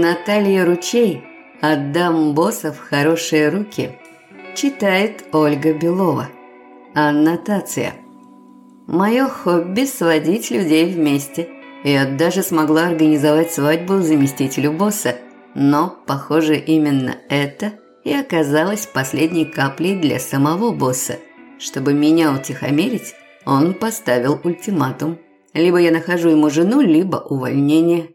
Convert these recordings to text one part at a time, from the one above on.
Наталья Ручей «Отдам босса в хорошие руки» читает Ольга Белова. Аннотация. Мое хобби – сводить людей вместе. Я даже смогла организовать свадьбу заместителю босса, но, похоже, именно это и оказалось последней каплей для самого босса. Чтобы меня утихомирить, он поставил ультиматум. Либо я нахожу ему жену, либо увольнение.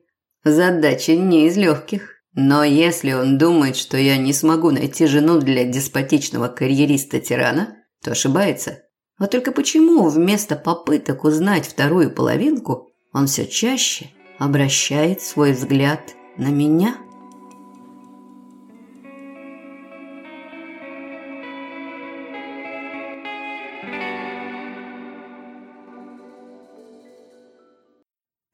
Задача не из легких. Но если он думает, что я не смогу найти жену для деспотичного карьериста-тирана, то ошибается. Вот только почему вместо попыток узнать вторую половинку, он все чаще обращает свой взгляд на меня?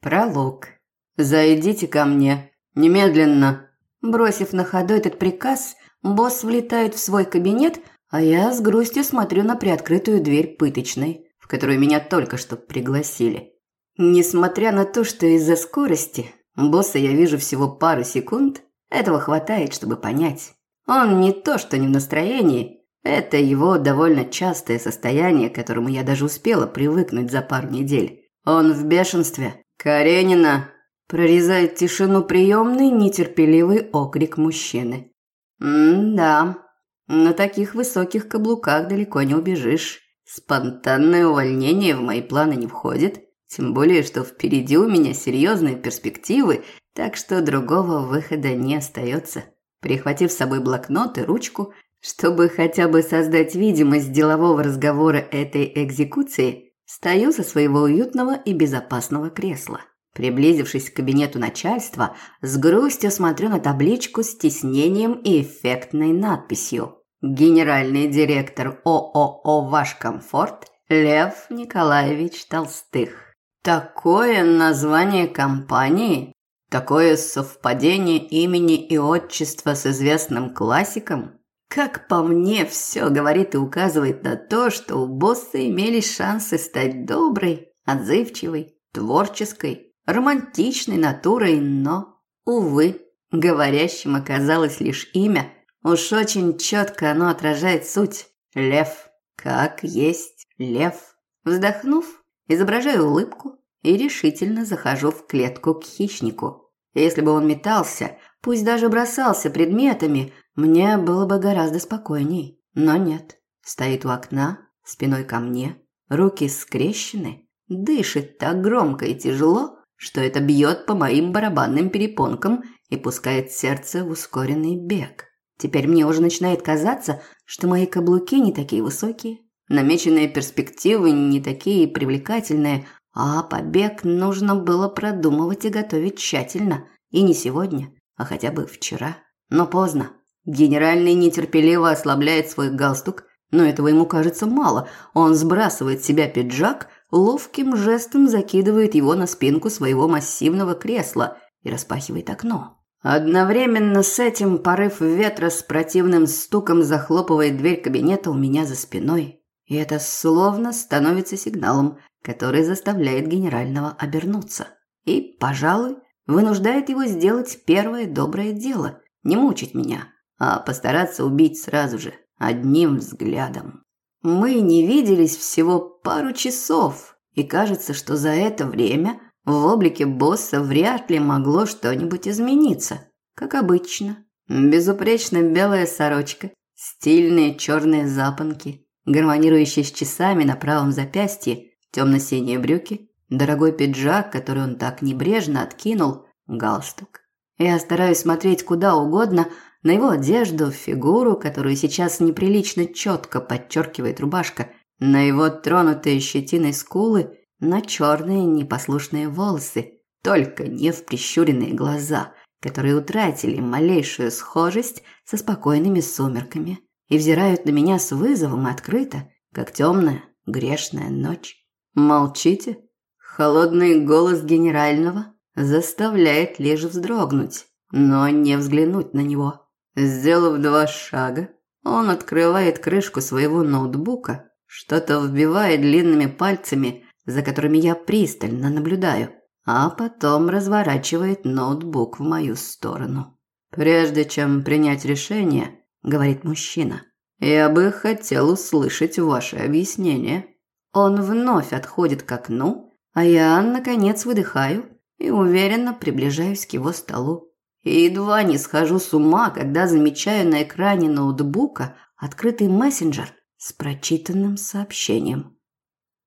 Пролог. «Зайдите ко мне. Немедленно!» Бросив на ходу этот приказ, босс влетает в свой кабинет, а я с грустью смотрю на приоткрытую дверь пыточной, в которую меня только что пригласили. Несмотря на то, что из-за скорости босса я вижу всего пару секунд, этого хватает, чтобы понять. Он не то, что не в настроении, это его довольно частое состояние, к которому я даже успела привыкнуть за пару недель. Он в бешенстве. «Каренина, Прорезает тишину приемный нетерпеливый окрик мужчины. «М-да, на таких высоких каблуках далеко не убежишь. Спонтанное увольнение в мои планы не входит, тем более, что впереди у меня серьезные перспективы, так что другого выхода не остается. Прихватив с собой блокнот и ручку, чтобы хотя бы создать видимость делового разговора этой экзекуции, стою со своего уютного и безопасного кресла. Приблизившись к кабинету начальства, с грустью смотрю на табличку с тиснением и эффектной надписью «Генеральный директор ООО «Ваш комфорт» Лев Николаевич Толстых». Такое название компании, такое совпадение имени и отчества с известным классиком. Как по мне, все говорит и указывает на то, что у босса имелись шансы стать доброй, отзывчивой, творческой романтичной натурой, но, увы, говорящим оказалось лишь имя. Уж очень четко оно отражает суть. Лев. Как есть лев. Вздохнув, изображаю улыбку и решительно захожу в клетку к хищнику. Если бы он метался, пусть даже бросался предметами, мне было бы гораздо спокойней. Но нет. Стоит у окна, спиной ко мне, руки скрещены, дышит так громко и тяжело, что это бьет по моим барабанным перепонкам и пускает сердце в ускоренный бег. Теперь мне уже начинает казаться, что мои каблуки не такие высокие, намеченные перспективы не такие привлекательные, а побег нужно было продумывать и готовить тщательно, и не сегодня, а хотя бы вчера. Но поздно. Генеральный нетерпеливо ослабляет свой галстук, но этого ему кажется мало. Он сбрасывает с себя пиджак, ловким жестом закидывает его на спинку своего массивного кресла и распахивает окно. Одновременно с этим порыв ветра с противным стуком захлопывает дверь кабинета у меня за спиной. И это словно становится сигналом, который заставляет генерального обернуться. И, пожалуй, вынуждает его сделать первое доброе дело – не мучить меня, а постараться убить сразу же, одним взглядом. Мы не виделись всего пару часов, и кажется, что за это время в облике босса вряд ли могло что-нибудь измениться. Как обычно. Безупречно белая сорочка, стильные черные запонки, гармонирующие с часами на правом запястье, темно-синие брюки, дорогой пиджак, который он так небрежно откинул, галстук. Я стараюсь смотреть куда угодно, на его одежду, фигуру, которую сейчас неприлично четко подчеркивает рубашка, на его тронутые щетиной скулы, на черные непослушные волосы, только не в прищуренные глаза, которые утратили малейшую схожесть со спокойными сумерками и взирают на меня с вызовом открыто, как темная грешная ночь. Молчите? Холодный голос генерального заставляет лишь вздрогнуть, но не взглянуть на него. Сделав два шага, он открывает крышку своего ноутбука, что-то вбивает длинными пальцами, за которыми я пристально наблюдаю, а потом разворачивает ноутбук в мою сторону. «Прежде чем принять решение», – говорит мужчина, – «я бы хотел услышать ваше объяснение». Он вновь отходит к окну, а я, наконец, выдыхаю и уверенно приближаюсь к его столу. И едва не схожу с ума, когда замечаю на экране ноутбука открытый мессенджер с прочитанным сообщением.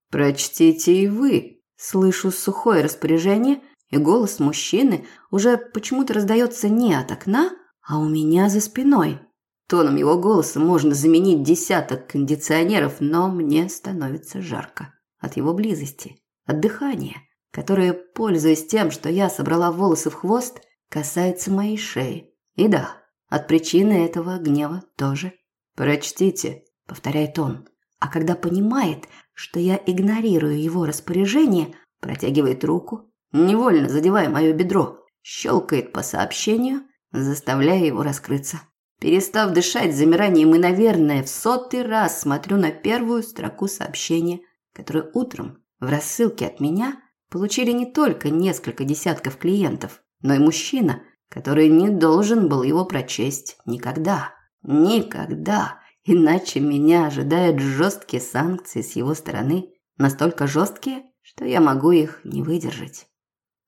«Прочтите и вы», – слышу сухое распоряжение, и голос мужчины уже почему-то раздается не от окна, а у меня за спиной. Тоном его голоса можно заменить десяток кондиционеров, но мне становится жарко от его близости, от дыхания, которое, пользуясь тем, что я собрала волосы в хвост, касается моей шеи. И да, от причины этого гнева тоже. «Прочтите», – повторяет он. А когда понимает, что я игнорирую его распоряжение, протягивает руку, невольно задевая мое бедро, щелкает по сообщению, заставляя его раскрыться. Перестав дышать замиранием и, наверное, в сотый раз смотрю на первую строку сообщения, которое утром в рассылке от меня получили не только несколько десятков клиентов, но и мужчина, который не должен был его прочесть никогда. Никогда. Иначе меня ожидают жесткие санкции с его стороны, настолько жесткие, что я могу их не выдержать.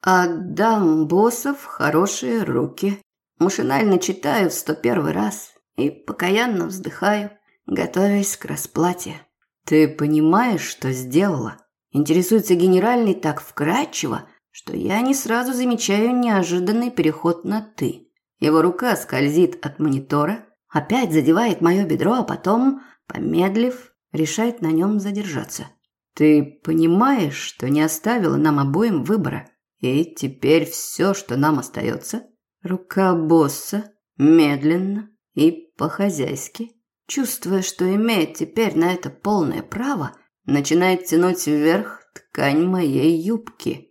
Отдам боссов хорошие руки. Машинально читаю в сто первый раз и покаянно вздыхаю, готовясь к расплате. Ты понимаешь, что сделала? Интересуется генеральный так вкрадчиво, что я не сразу замечаю неожиданный переход на «ты». Его рука скользит от монитора, опять задевает мое бедро, а потом, помедлив, решает на нем задержаться. Ты понимаешь, что не оставила нам обоим выбора, и теперь все, что нам остается, рука босса медленно и по-хозяйски, чувствуя, что имеет теперь на это полное право, начинает тянуть вверх ткань моей юбки.